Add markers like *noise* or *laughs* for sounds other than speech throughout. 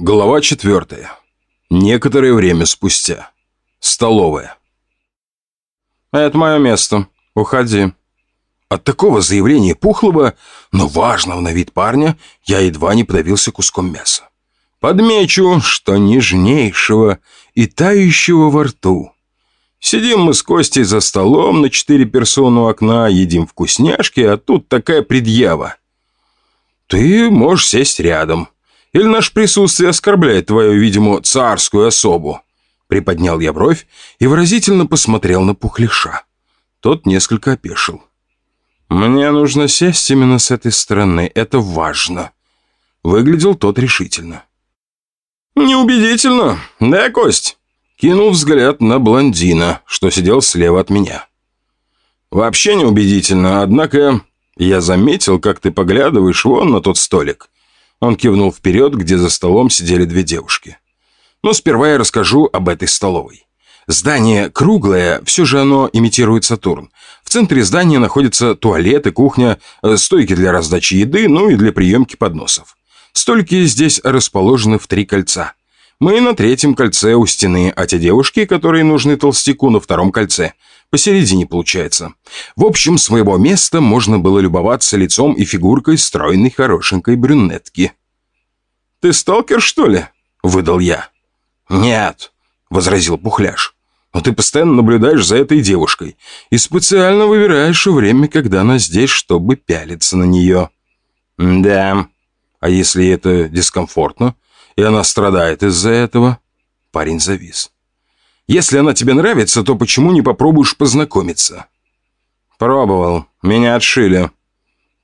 Глава четвертая. Некоторое время спустя. Столовая. «Это мое место. Уходи». От такого заявления пухлого, но важного на вид парня, я едва не подавился куском мяса. Подмечу, что нежнейшего и тающего во рту. Сидим мы с Костей за столом на четыре персоны у окна, едим вкусняшки, а тут такая предъява. Ты можешь сесть рядом. Или наше присутствие оскорбляет твою, видимо, царскую особу?» Приподнял я бровь и выразительно посмотрел на пухлиша. Тот несколько опешил. «Мне нужно сесть именно с этой стороны, это важно». Выглядел тот решительно. «Неубедительно, да, Кость?» Кинул взгляд на блондина, что сидел слева от меня. «Вообще неубедительно, однако я заметил, как ты поглядываешь вон на тот столик. Он кивнул вперед, где за столом сидели две девушки. Но сперва я расскажу об этой столовой. Здание круглое, все же оно имитирует Сатурн. В центре здания находятся туалет и кухня, э, стойки для раздачи еды, ну и для приемки подносов. Столики здесь расположены в три кольца. Мы на третьем кольце у стены, а те девушки, которые нужны толстяку, на втором кольце. Посередине получается. В общем, с моего места можно было любоваться лицом и фигуркой стройной хорошенькой брюнетки. «Ты сталкер, что ли?» — выдал я. «Нет», — возразил Пухляш. «Но ты постоянно наблюдаешь за этой девушкой и специально выбираешь время, когда она здесь, чтобы пялиться на нее». «Да. А если это дискомфортно, и она страдает из-за этого?» Парень завис. Если она тебе нравится, то почему не попробуешь познакомиться?» «Пробовал. Меня отшили».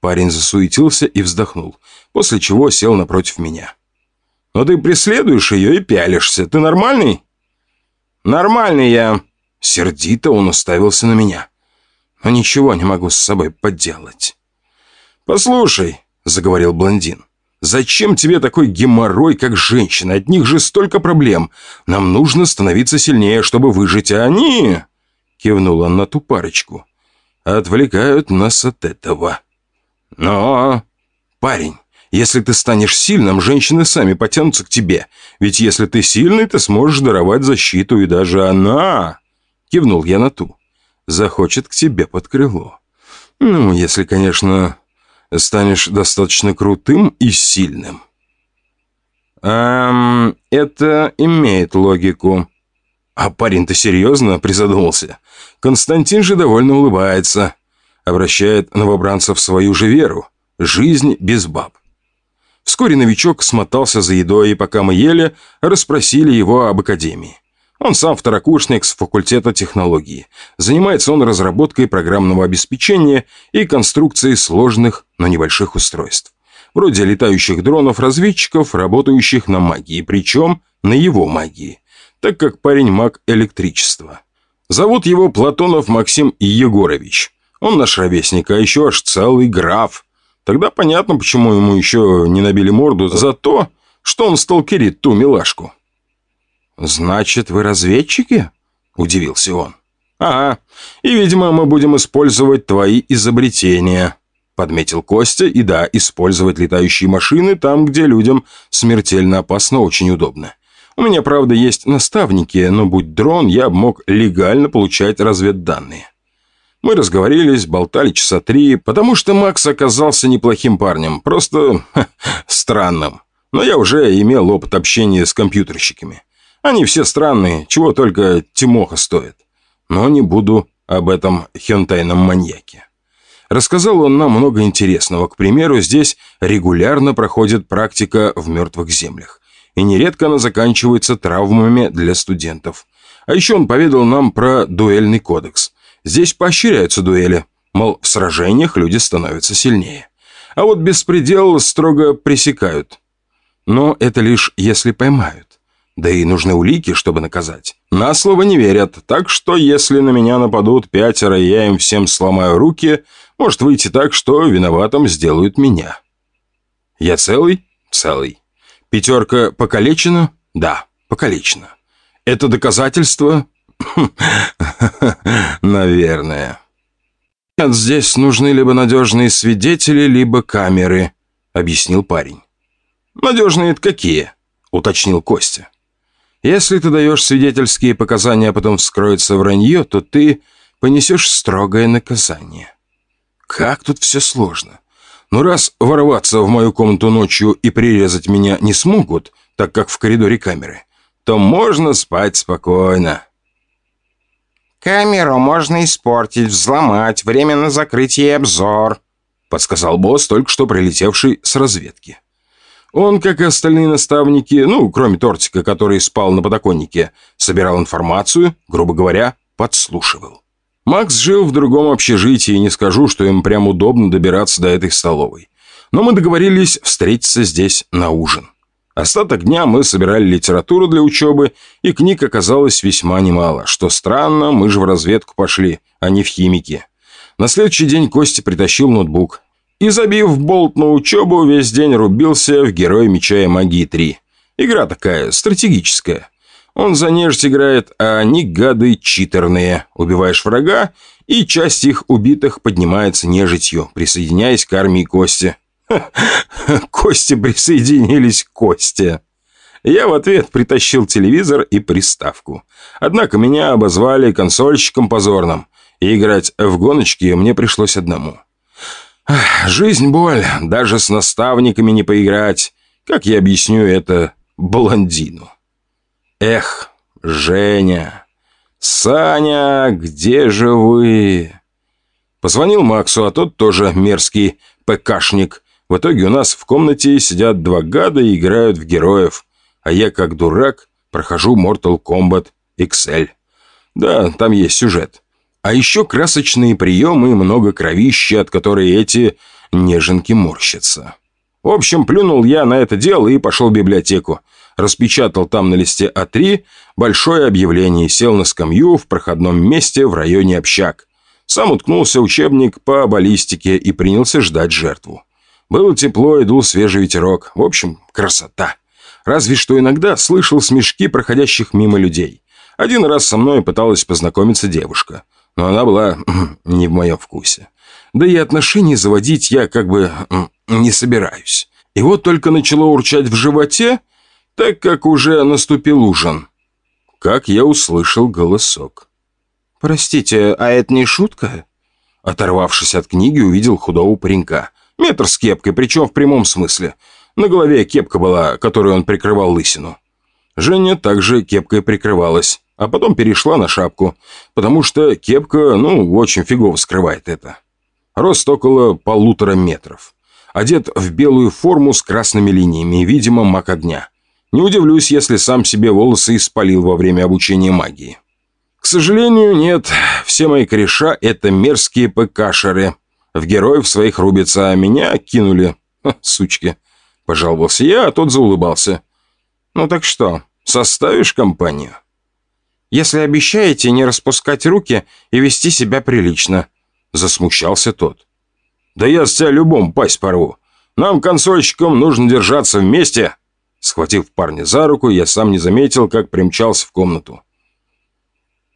Парень засуетился и вздохнул, после чего сел напротив меня. «Но ты преследуешь ее и пялишься. Ты нормальный?» «Нормальный я». Сердито он уставился на меня. «Но ничего не могу с собой поделать». «Послушай», — заговорил блондин, Зачем тебе такой геморрой, как женщина? От них же столько проблем. Нам нужно становиться сильнее, чтобы выжить, а они...» Кивнул он на ту парочку. «Отвлекают нас от этого». «Но...» «Парень, если ты станешь сильным, женщины сами потянутся к тебе. Ведь если ты сильный, ты сможешь даровать защиту, и даже она...» Кивнул я на ту. «Захочет к тебе под крыло. Ну, если, конечно, станешь достаточно крутым и сильным. Эм, это имеет логику. А парень-то серьезно призадумался. Константин же довольно улыбается. Обращает новобранца в свою же веру. Жизнь без баб. Вскоре новичок смотался за едой, и пока мы ели, расспросили его об академии. Он сам второкурсник с факультета технологии. Занимается он разработкой программного обеспечения и конструкцией сложных, но небольших устройств. Вроде летающих дронов-разведчиков, работающих на магии, причем на его магии, так как парень маг электричества. Зовут его Платонов Максим Егорович. Он наш ровесник, а еще аж целый граф. Тогда понятно, почему ему еще не набили морду за то, что он сталкерит ту милашку. «Значит, вы разведчики?» – удивился он. «Ага, и, видимо, мы будем использовать твои изобретения», – подметил Костя. «И да, использовать летающие машины там, где людям смертельно опасно, очень удобно. У меня, правда, есть наставники, но будь дрон, я мог легально получать разведданные». Мы разговорились, болтали часа три, потому что Макс оказался неплохим парнем, просто ха, странным. Но я уже имел опыт общения с компьютерщиками. Они все странные, чего только Тимоха стоит. Но не буду об этом хентайном маньяке. Рассказал он нам много интересного. К примеру, здесь регулярно проходит практика в мертвых землях. И нередко она заканчивается травмами для студентов. А еще он поведал нам про дуэльный кодекс. Здесь поощряются дуэли. Мол, в сражениях люди становятся сильнее. А вот беспредел строго пресекают. Но это лишь если поймают. Да и нужны улики, чтобы наказать. На слово не верят, так что если на меня нападут пятеро, и я им всем сломаю руки, может выйти так, что виноватым сделают меня. Я целый? Целый. Пятерка покалечена? Да, покалечена. Это доказательство? *laughs* Наверное. Нет, здесь нужны либо надежные свидетели, либо камеры, объяснил парень. Надежные это какие? уточнил Костя. «Если ты даешь свидетельские показания, а потом вскроется вранье, то ты понесешь строгое наказание». «Как тут все сложно. Ну раз ворваться в мою комнату ночью и прирезать меня не смогут, так как в коридоре камеры, то можно спать спокойно». «Камеру можно испортить, взломать, временно закрыть ей обзор», подсказал босс, только что прилетевший с разведки. Он, как и остальные наставники, ну, кроме Тортика, который спал на подоконнике, собирал информацию, грубо говоря, подслушивал. Макс жил в другом общежитии, и не скажу, что им прям удобно добираться до этой столовой. Но мы договорились встретиться здесь на ужин. Остаток дня мы собирали литературу для учебы, и книг оказалось весьма немало. Что странно, мы же в разведку пошли, а не в химики. На следующий день Костя притащил ноутбук. И, забив болт на учебу, весь день рубился в Герой Меча и Магии 3. Игра такая, стратегическая. Он за нежить играет, а они, гады, читерные. Убиваешь врага, и часть их убитых поднимается нежитью, присоединяясь к армии Кости. *laughs* Кости присоединились к Косте. Я в ответ притащил телевизор и приставку. Однако меня обозвали консольщиком позорным и играть в гоночки мне пришлось одному. Жизнь боль, даже с наставниками не поиграть. Как я объясню это блондину? Эх, Женя, Саня, где же вы? Позвонил Максу, а тот тоже мерзкий ПКшник. В итоге у нас в комнате сидят два гада и играют в героев, а я, как дурак, прохожу Mortal Kombat XL. Да, там есть сюжет. А еще красочные приемы и много кровища, от которой эти неженки морщатся. В общем, плюнул я на это дело и пошел в библиотеку. Распечатал там на листе А3 большое объявление и сел на скамью в проходном месте в районе общак. Сам уткнулся учебник по баллистике и принялся ждать жертву. Было тепло и дул свежий ветерок. В общем, красота. Разве что иногда слышал смешки проходящих мимо людей. Один раз со мной пыталась познакомиться девушка но она была *clears throat* не в моем вкусе. Да и отношения заводить я как бы не собираюсь. И вот только начало урчать в животе, так как уже наступил ужин. Как я услышал голосок. «Простите, а это не шутка?» Оторвавшись от книги, увидел худого паренька. Метр с кепкой, причем в прямом смысле. На голове кепка была, которую он прикрывал лысину. Женя также кепкой прикрывалась а потом перешла на шапку, потому что кепка, ну, очень фигово скрывает это. Рост около полутора метров. Одет в белую форму с красными линиями, видимо, маг огня. Не удивлюсь, если сам себе волосы испалил во время обучения магии. К сожалению, нет. Все мои кореша — это мерзкие ПКшеры. В героев своих рубятся, а меня кинули. Ха, сучки. Пожаловался я, а тот заулыбался. Ну так что, составишь компанию? Если обещаете не распускать руки и вести себя прилично», — засмущался тот. «Да я с тебя любом пасть порву. Нам, консольщикам, нужно держаться вместе». Схватив парня за руку, я сам не заметил, как примчался в комнату.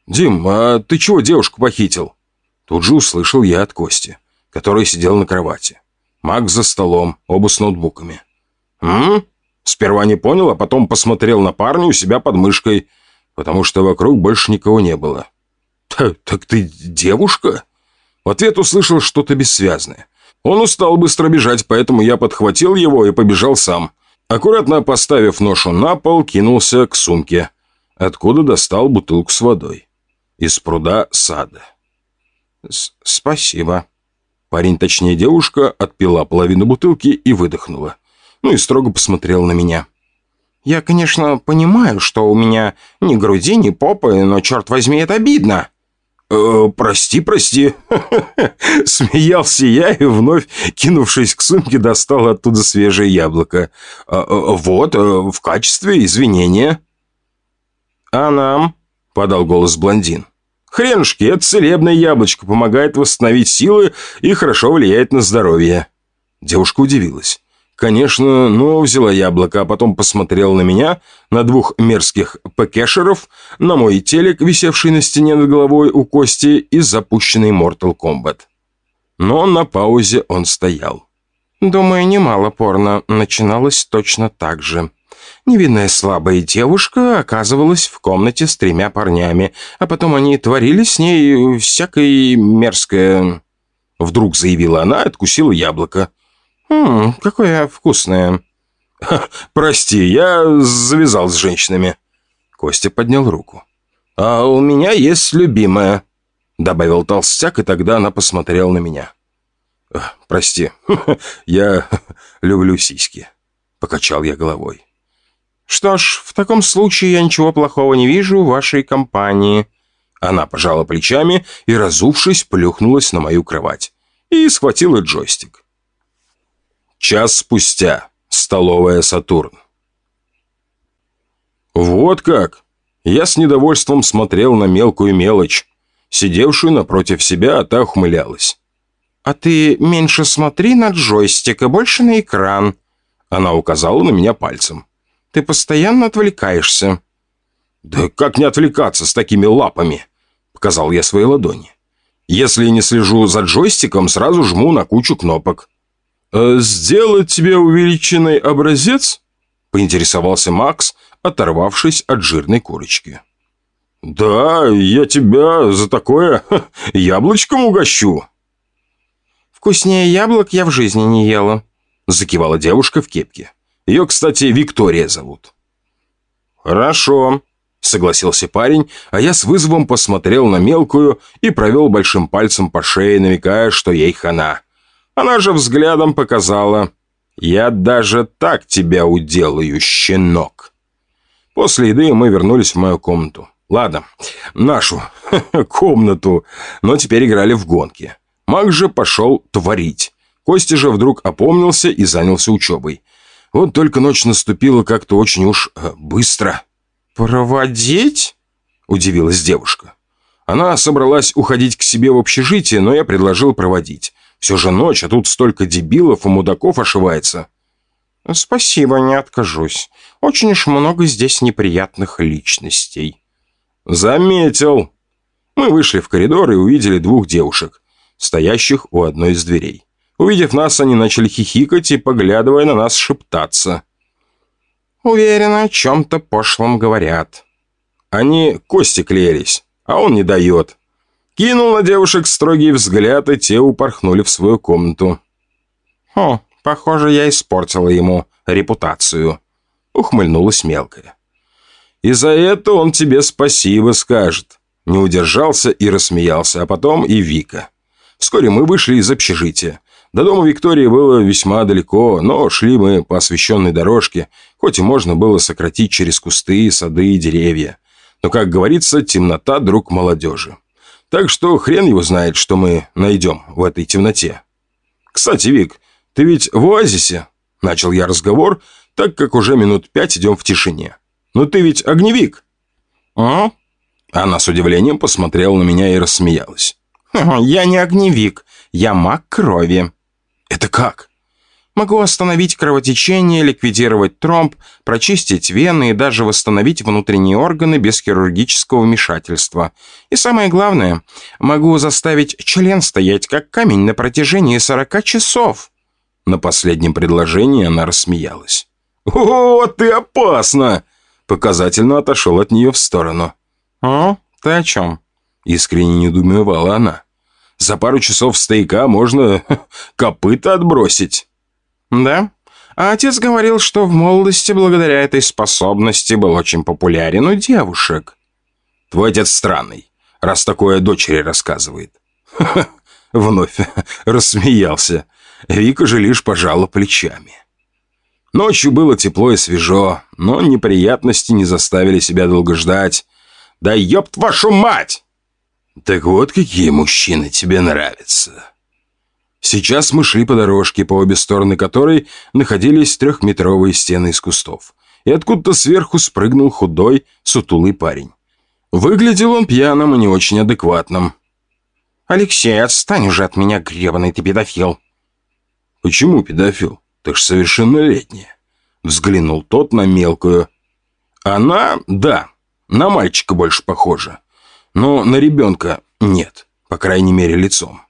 «Дим, а ты чего девушку похитил?» Тут же услышал я от Кости, который сидел на кровати. Макс за столом, оба с ноутбуками. «М? Сперва не понял, а потом посмотрел на парня у себя под мышкой потому что вокруг больше никого не было. «Так ты девушка?» В ответ услышал что-то бессвязное. Он устал быстро бежать, поэтому я подхватил его и побежал сам. Аккуратно поставив ношу на пол, кинулся к сумке, откуда достал бутылку с водой. Из пруда сада. «Спасибо». Парень, точнее девушка, отпила половину бутылки и выдохнула. Ну и строго посмотрел на меня. Я, конечно, понимаю, что у меня ни груди, ни попы, но, черт возьми, это обидно». «Э, «Прости, прости», *laughs* — смеялся я и, вновь кинувшись к сумке, достал оттуда свежее яблоко. «А, э, «Вот, э, в качестве извинения». «А нам?» — подал голос блондин. «Хренушки, это целебное яблочко, помогает восстановить силы и хорошо влияет на здоровье». Девушка удивилась. Конечно, но взяла яблоко, а потом посмотрела на меня, на двух мерзких ПКшеров, на мой телек, висевший на стене над головой у Кости, и запущенный Mortal Kombat. Но на паузе он стоял. Думаю, немало порно начиналось точно так же. Невинная слабая девушка оказывалась в комнате с тремя парнями, а потом они творили с ней всякое мерзкое. Вдруг заявила она и откусила яблоко. «Ммм, какое вкусное!» *laughs* «Прости, я завязал с женщинами». Костя поднял руку. «А у меня есть любимая», — добавил толстяк, и тогда она посмотрела на меня. «Прости, *laughs* я *laughs* люблю сиськи», — покачал я головой. «Что ж, в таком случае я ничего плохого не вижу в вашей компании». Она пожала плечами и, разувшись, плюхнулась на мою кровать и схватила джойстик. Час спустя. Столовая «Сатурн». Вот как! Я с недовольством смотрел на мелкую мелочь, сидевшую напротив себя, а та ухмылялась. «А ты меньше смотри на джойстик, а больше на экран». Она указала на меня пальцем. «Ты постоянно отвлекаешься». «Да как не отвлекаться с такими лапами?» Показал я свои ладони. «Если не слежу за джойстиком, сразу жму на кучу кнопок». «Э, «Сделать тебе увеличенный образец?» Поинтересовался Макс, оторвавшись от жирной курочки. «Да, я тебя за такое *laughs* яблочком угощу». «Вкуснее яблок я в жизни не ела», — закивала девушка в кепке. Ее, кстати, Виктория зовут. «Хорошо», — согласился парень, а я с вызовом посмотрел на мелкую и провел большим пальцем по шее, намекая, что ей хана. Она же взглядом показала. «Я даже так тебя уделаю, щенок». После еды мы вернулись в мою комнату. Ладно, нашу *laughs* комнату, но теперь играли в гонки. Маг же пошел творить. Костя же вдруг опомнился и занялся учебой. Вот только ночь наступила как-то очень уж э, быстро. «Проводить?» – удивилась девушка. Она собралась уходить к себе в общежитие, но я предложил проводить. Все же ночь, а тут столько дебилов и мудаков ошивается. «Спасибо, не откажусь. Очень уж много здесь неприятных личностей». «Заметил». Мы вышли в коридор и увидели двух девушек стоящих у одной из дверей. Увидев нас, они начали хихикать и, поглядывая на нас, шептаться. «Уверена, о чем-то пошлом говорят». Они кости клеились, а он не дает. Кинул на девушек строгий взгляд, и те упорхнули в свою комнату. «О, похоже, я испортила ему репутацию», — ухмыльнулась мелкая. «И за это он тебе спасибо скажет». Не удержался и рассмеялся, а потом и Вика. Вскоре мы вышли из общежития. До дома Виктории было весьма далеко, но шли мы по освещенной дорожке, хоть и можно было сократить через кусты, сады и деревья. Но, как говорится, темнота – друг молодежи. Так что хрен его знает, что мы найдем в этой темноте. «Кстати, Вик, ты ведь в оазисе?» – начал я разговор, так как уже минут пять идем в тишине. «Но ты ведь огневик?» «А?» Она с удивлением посмотрела на меня и рассмеялась. «Я не огневик, я маг крови». «Это как?» «Могу остановить кровотечение, ликвидировать тромб, прочистить вены и даже восстановить внутренние органы без хирургического вмешательства. И самое главное, могу заставить член стоять как камень на протяжении 40 часов». На последнем предложении она рассмеялась. «О, ты опасна!» Показательно отошел от нее в сторону. «О, ты о чем?» Искренне недоумевала она. За пару часов стояка можно *laughs* копыта отбросить. Да? А отец говорил, что в молодости благодаря этой способности был очень популярен у девушек. Твой отец странный, раз такое дочери рассказывает. *laughs* Вновь *laughs* рассмеялся. Вика же лишь пожала плечами. Ночью было тепло и свежо, но неприятности не заставили себя долго ждать. «Да ёб вашу мать!» «Так вот какие мужчины тебе нравятся». Сейчас мы шли по дорожке, по обе стороны которой находились трехметровые стены из кустов. И откуда-то сверху спрыгнул худой, сутулый парень. Выглядел он пьяным и не очень адекватным. «Алексей, отстань уже от меня, гребаный ты педофил!» «Почему педофил? Ты ж совершеннолетняя!» Взглянул тот на мелкую. «Она, да, на мальчика больше похожа. Но на ребенка нет, по крайней мере, лицом.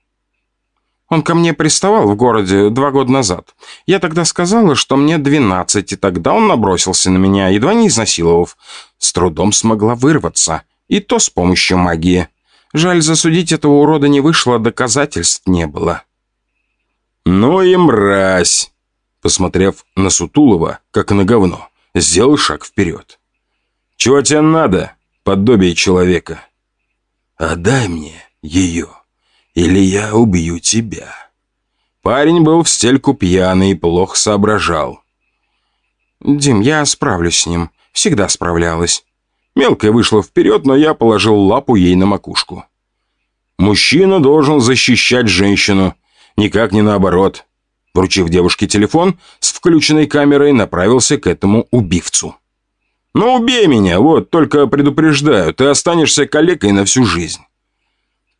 Он ко мне приставал в городе два года назад. Я тогда сказала, что мне двенадцать, и тогда он набросился на меня, едва не изнасиловав. С трудом смогла вырваться, и то с помощью магии. Жаль, засудить этого урода не вышло, доказательств не было. «Ну и мразь!» Посмотрев на Сутулова, как на говно, сделал шаг вперед. «Чего тебе надо, подобие человека?» «Отдай мне ее!» Или я убью тебя». Парень был в стельку пьяный и плохо соображал. «Дим, я справлюсь с ним. Всегда справлялась». Мелкая вышла вперед, но я положил лапу ей на макушку. «Мужчина должен защищать женщину, никак не наоборот». Вручив девушке телефон, с включенной камерой направился к этому убивцу. «Ну, убей меня, вот, только предупреждаю, ты останешься калекой на всю жизнь».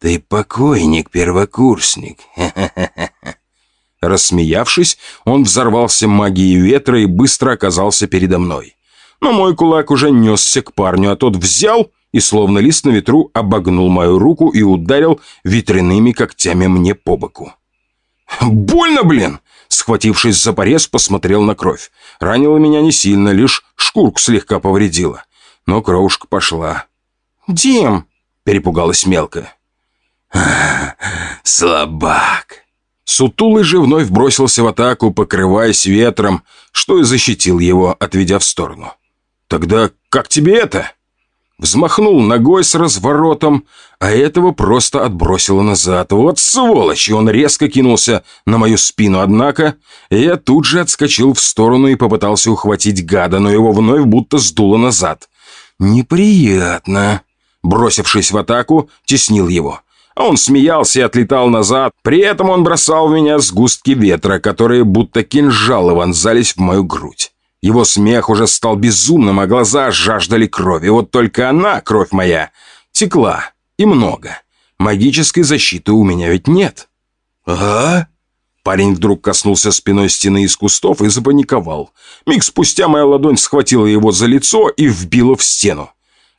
«Ты покойник, первокурсник!» *laughs* Рассмеявшись, он взорвался магией ветра и быстро оказался передо мной. Но мой кулак уже несся к парню, а тот взял и, словно лист на ветру, обогнул мою руку и ударил ветряными когтями мне по боку. «Больно, блин!» Схватившись за порез, посмотрел на кровь. Ранило меня не сильно, лишь шкурку слегка повредила. Но кровушка пошла. «Дим!» – перепугалась мелкая. *sighs* «Слабак!» Сутулый же вновь бросился в атаку, покрываясь ветром, что и защитил его, отведя в сторону. «Тогда как тебе это?» Взмахнул ногой с разворотом, а этого просто отбросило назад. Вот сволочь! И он резко кинулся на мою спину, однако я тут же отскочил в сторону и попытался ухватить гада, но его вновь будто сдуло назад. «Неприятно!» Бросившись в атаку, теснил его. Он смеялся и отлетал назад. При этом он бросал в меня сгустки ветра, которые будто кинжалы вонзались в мою грудь. Его смех уже стал безумным, а глаза жаждали крови. Вот только она, кровь моя, текла. И много. Магической защиты у меня ведь нет. «А?» Парень вдруг коснулся спиной стены из кустов и запаниковал. Миг спустя моя ладонь схватила его за лицо и вбила в стену.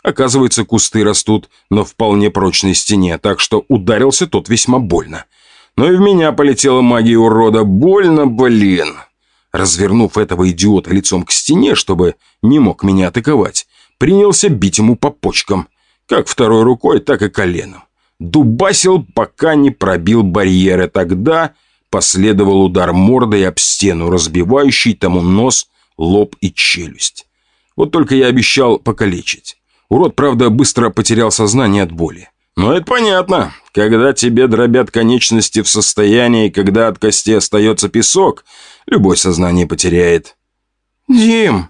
Оказывается, кусты растут на вполне прочной стене, так что ударился тот весьма больно. Но и в меня полетела магия урода. Больно, блин. Развернув этого идиота лицом к стене, чтобы не мог меня атаковать, принялся бить ему по почкам, как второй рукой, так и коленом. Дубасил, пока не пробил барьеры. Тогда последовал удар мордой об стену, разбивающий тому нос, лоб и челюсть. Вот только я обещал покалечить. Урод, правда, быстро потерял сознание от боли. Но это понятно. Когда тебе дробят конечности в состоянии, когда от кости остается песок, любой сознание потеряет. «Дим!»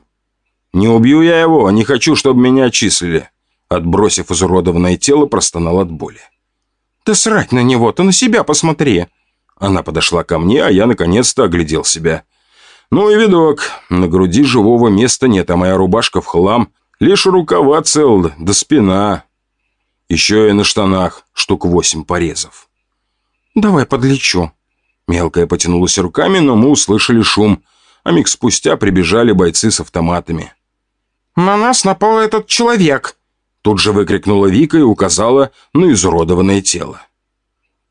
«Не убью я его, не хочу, чтобы меня отчислили». Отбросив изуродованное тело, простонал от боли. «Да срать на него, ты на себя посмотри!» Она подошла ко мне, а я наконец-то оглядел себя. Ну и видок. На груди живого места нет, а моя рубашка в хлам. Лишь рукава цел, да спина. Еще и на штанах штук восемь порезов. «Давай подлечу». Мелкая потянулась руками, но мы услышали шум, а миг спустя прибежали бойцы с автоматами. «На нас напал этот человек!» Тут же выкрикнула Вика и указала на изуродованное тело.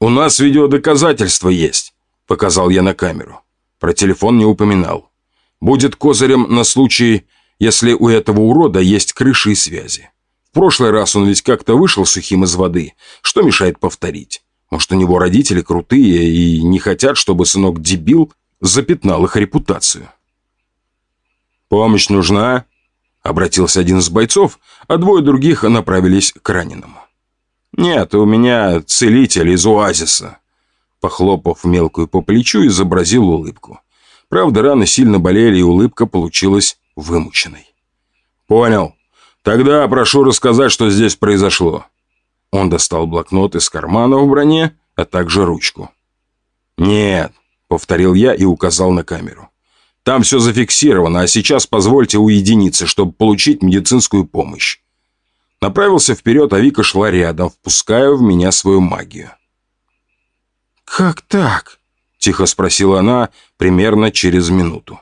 «У нас видеодоказательства есть», — показал я на камеру. Про телефон не упоминал. «Будет козырем на случай, если у этого урода есть крыши и связи. В прошлый раз он ведь как-то вышел сухим из воды. Что мешает повторить? Может, у него родители крутые и не хотят, чтобы сынок-дебил запятнал их репутацию. «Помощь нужна?» Обратился один из бойцов, а двое других направились к раненому. «Нет, у меня целитель из оазиса». Похлопав мелкую по плечу, изобразил улыбку. Правда, раны сильно болели, и улыбка получилась вымученной. «Понял. Тогда прошу рассказать, что здесь произошло». Он достал блокнот из кармана в броне, а также ручку. «Нет», — повторил я и указал на камеру. «Там все зафиксировано, а сейчас позвольте уединиться, чтобы получить медицинскую помощь». Направился вперед, а Вика шла рядом, впуская в меня свою магию. «Как так?» — тихо спросила она примерно через минуту.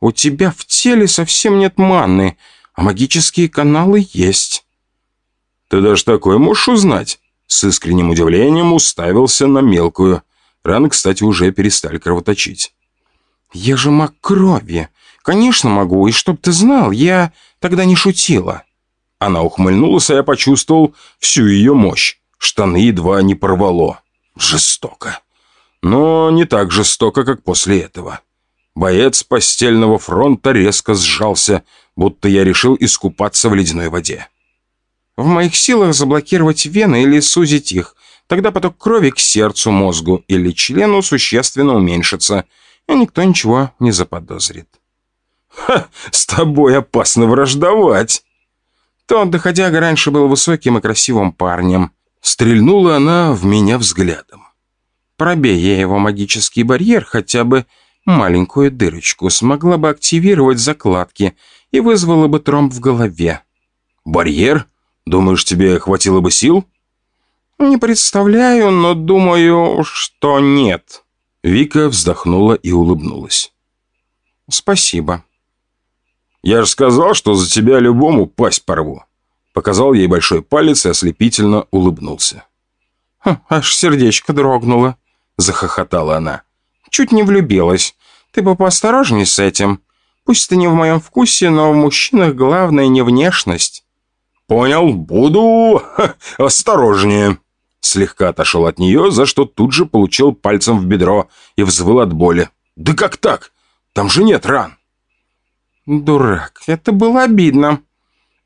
У тебя в теле совсем нет манны, а магические каналы есть». «Ты даже такое можешь узнать?» С искренним удивлением уставился на мелкую. Раны, кстати, уже перестали кровоточить. «Я же маг крови. Конечно могу, и чтоб ты знал, я тогда не шутила». Она ухмыльнулась, а я почувствовал всю ее мощь. Штаны едва не порвало. Жестоко. Но не так жестоко, как после этого. Боец постельного фронта резко сжался, будто я решил искупаться в ледяной воде. «В моих силах заблокировать вены или сузить их. Тогда поток крови к сердцу, мозгу или члену существенно уменьшится, и никто ничего не заподозрит». «Ха, с тобой опасно враждовать!» Тот доходяга раньше был высоким и красивым парнем. Стрельнула она в меня взглядом. Пробей я его магический барьер, хотя бы маленькую дырочку, смогла бы активировать закладки и вызвала бы тромб в голове. «Барьер? Думаешь, тебе хватило бы сил?» «Не представляю, но думаю, что нет». Вика вздохнула и улыбнулась. «Спасибо». «Я же сказал, что за тебя любому пасть порву». Показал ей большой палец и ослепительно улыбнулся. Хм, «Аж сердечко дрогнуло», — захохотала она. «Чуть не влюбилась. Ты бы поосторожней с этим. Пусть ты не в моем вкусе, но в мужчинах главное не внешность». «Понял, буду ха, осторожнее». Слегка отошел от нее, за что тут же получил пальцем в бедро и взвыл от боли. «Да как так? Там же нет ран!» «Дурак, это было обидно.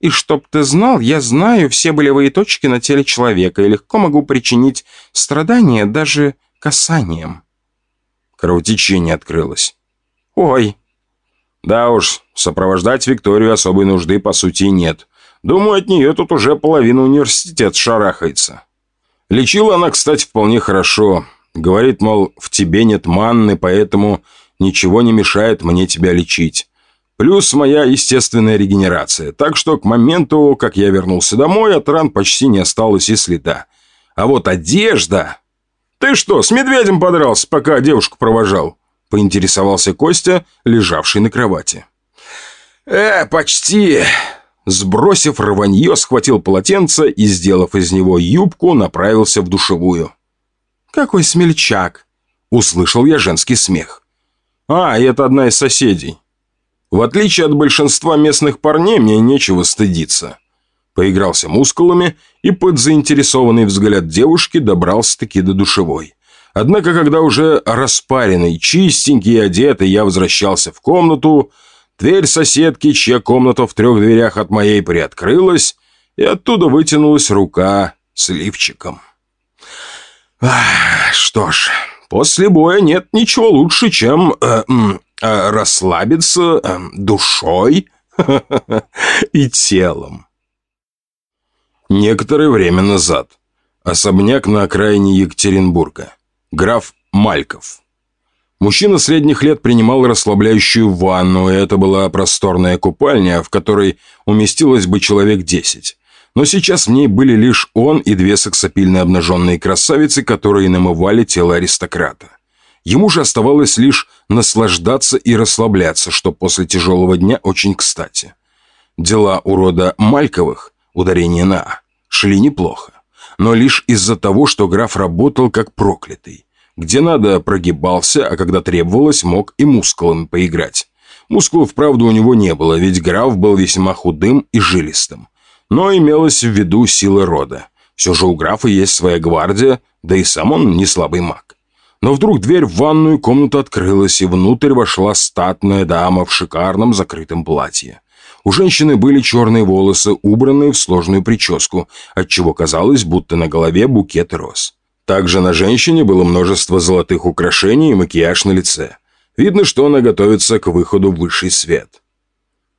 И чтоб ты знал, я знаю все болевые точки на теле человека и легко могу причинить страдания даже касанием». Кровотечение открылось. «Ой». «Да уж, сопровождать Викторию особой нужды по сути нет. Думаю, от нее тут уже половина университет шарахается». Лечила она, кстати, вполне хорошо. Говорит, мол, в тебе нет манны, поэтому ничего не мешает мне тебя лечить. Плюс моя естественная регенерация. Так что к моменту, как я вернулся домой, от ран почти не осталось и следа. А вот одежда... «Ты что, с медведем подрался, пока девушку провожал?» Поинтересовался Костя, лежавший на кровати. «Э, почти...» Сбросив рванье, схватил полотенце и, сделав из него юбку, направился в душевую. «Какой смельчак!» Услышал я женский смех. «А, это одна из соседей. В отличие от большинства местных парней, мне нечего стыдиться». Поигрался мускулами и под заинтересованный взгляд девушки добрался-таки до душевой. Однако, когда уже распаренный, чистенький и одетый, я возвращался в комнату, Дверь соседки, чья комната в трех дверях от моей приоткрылась, и оттуда вытянулась рука с лифчиком. Ах, что ж, после боя нет ничего лучше, чем э, э, расслабиться э, душой *laughs* и телом. Некоторое время назад. Особняк на окраине Екатеринбурга. Граф Мальков. Мужчина средних лет принимал расслабляющую ванну, и это была просторная купальня, в которой уместилось бы человек десять. Но сейчас в ней были лишь он и две сексапильно обнаженные красавицы, которые намывали тело аристократа. Ему же оставалось лишь наслаждаться и расслабляться, что после тяжелого дня очень кстати. Дела у рода Мальковых, ударение на «а», шли неплохо, но лишь из-за того, что граф работал как проклятый. Где надо, прогибался, а когда требовалось, мог и мускулами поиграть. Мускулов, правда, у него не было, ведь граф был весьма худым и жилистым. Но имелось в виду сила рода. Все же у графа есть своя гвардия, да и сам он не слабый маг. Но вдруг дверь в ванную комнату открылась, и внутрь вошла статная дама в шикарном закрытом платье. У женщины были черные волосы, убранные в сложную прическу, отчего казалось, будто на голове букет роз. Также на женщине было множество золотых украшений и макияж на лице. Видно, что она готовится к выходу в высший свет.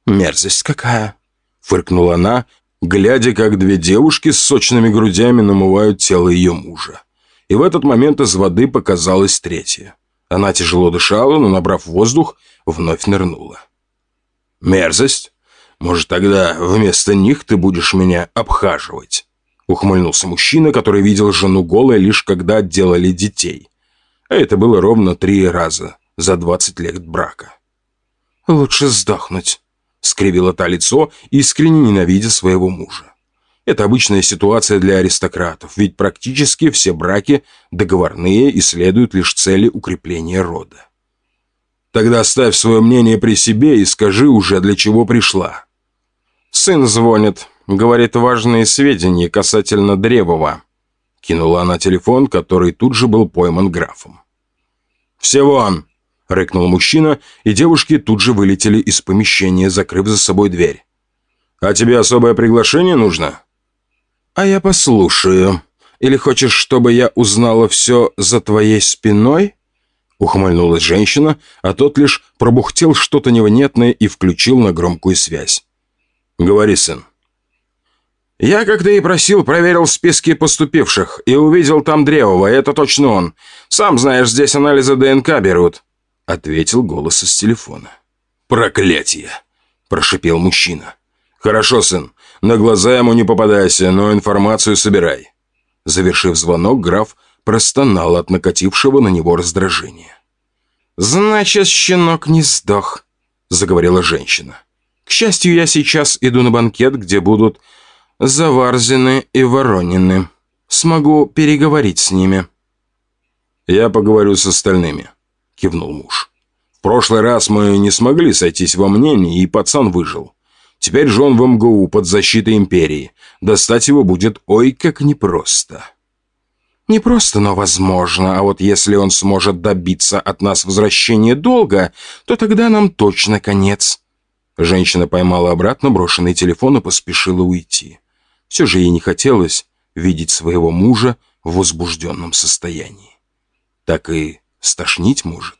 «Мерзость какая!» — фыркнула она, глядя, как две девушки с сочными грудями намывают тело ее мужа. И в этот момент из воды показалась третья. Она тяжело дышала, но, набрав воздух, вновь нырнула. «Мерзость? Может, тогда вместо них ты будешь меня обхаживать?» Ухмыльнулся мужчина, который видел жену голой лишь когда делали детей. А это было ровно три раза за 20 лет брака. «Лучше сдохнуть», — скривила та лицо, искренне ненавидя своего мужа. Это обычная ситуация для аристократов, ведь практически все браки договорные и следуют лишь цели укрепления рода. Тогда оставь свое мнение при себе и скажи уже, для чего пришла. Сын звонит, говорит важные сведения касательно Древова. Кинула она телефон, который тут же был пойман графом. «Все вон!» — рыкнул мужчина, и девушки тут же вылетели из помещения, закрыв за собой дверь. «А тебе особое приглашение нужно?» «А я послушаю. Или хочешь, чтобы я узнала все за твоей спиной?» Ухмыльнулась женщина, а тот лишь пробухтел что-то невнятное и включил на громкую связь. «Говори, сын». «Я, как ты и просил, проверил списки поступивших и увидел там Древова, это точно он. Сам знаешь, здесь анализы ДНК берут», — ответил голос из телефона. «Проклятие!» — прошипел мужчина. «Хорошо, сын, на глаза ему не попадайся, но информацию собирай». Завершив звонок, граф простонал от накатившего на него раздражения. «Значит, щенок не сдох», — заговорила женщина. «К счастью, я сейчас иду на банкет, где будут Заварзины и Воронины. Смогу переговорить с ними». «Я поговорю с остальными», — кивнул муж. «В прошлый раз мы не смогли сойтись во мнении, и пацан выжил. Теперь же он в МГУ под защитой Империи. Достать его будет ой как непросто». «Не просто, но возможно. А вот если он сможет добиться от нас возвращения долга, то тогда нам точно конец». Женщина поймала обратно брошенный телефон и поспешила уйти. Все же ей не хотелось видеть своего мужа в возбужденном состоянии. Так и стошнить может.